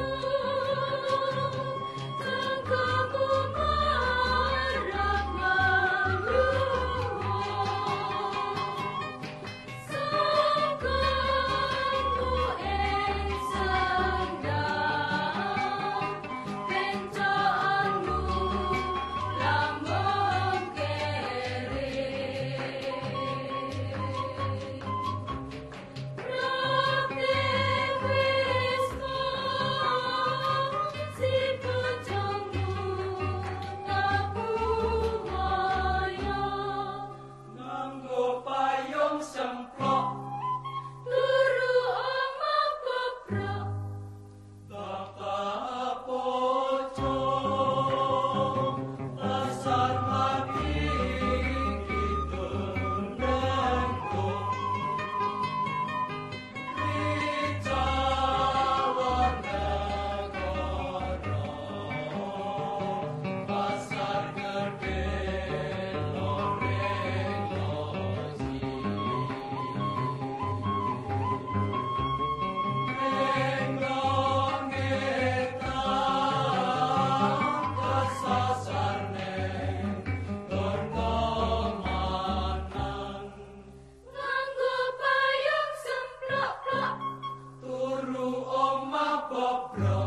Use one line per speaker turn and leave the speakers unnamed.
Oh. love.